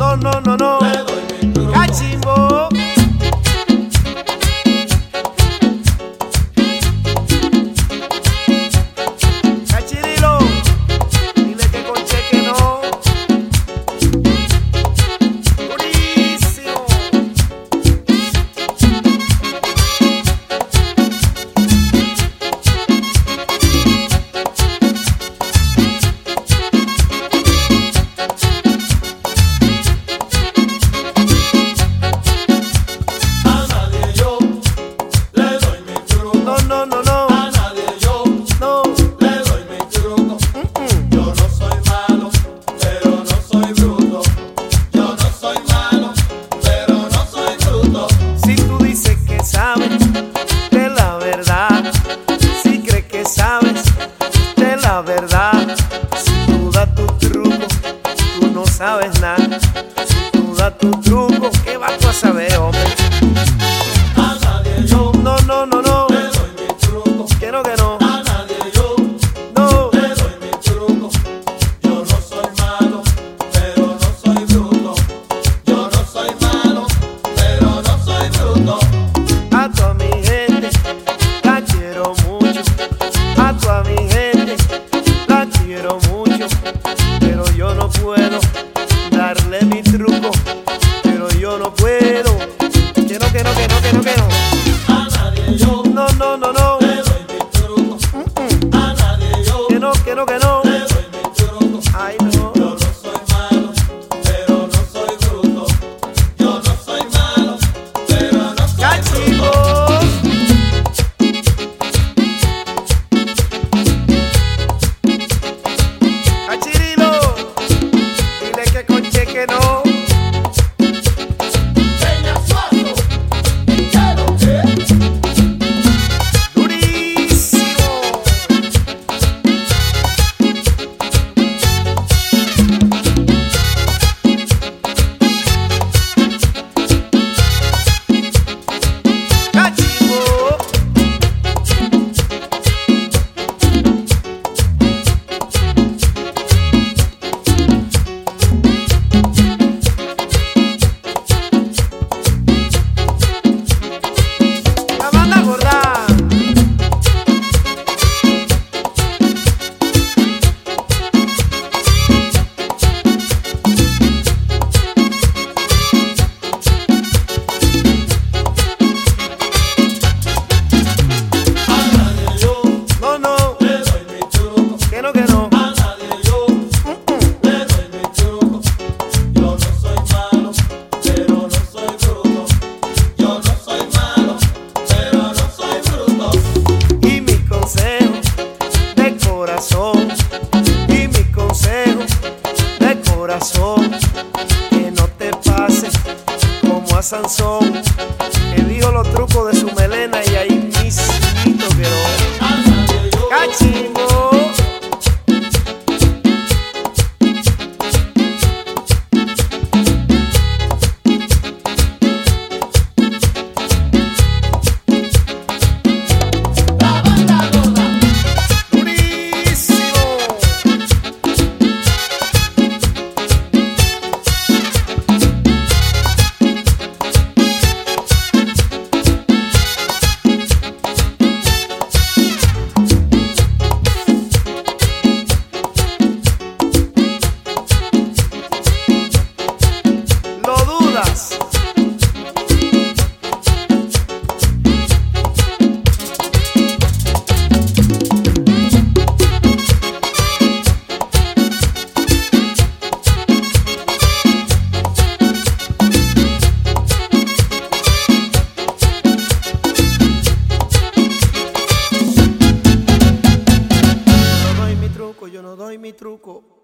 no, no, no, no. verdad. Si tú das tu truco, tú no sabes nada. Si tú das tu truco. que no, que no. A nadie yo le doy de chuco. Yo no soy malo, pero no soy bruto. Yo no soy malo, pero no soy bruto. Y mi consejo de corazón. Y mi consejo de corazón. Que no te pases como a Sansón. Que dijo los trucos de su melena y ahí truco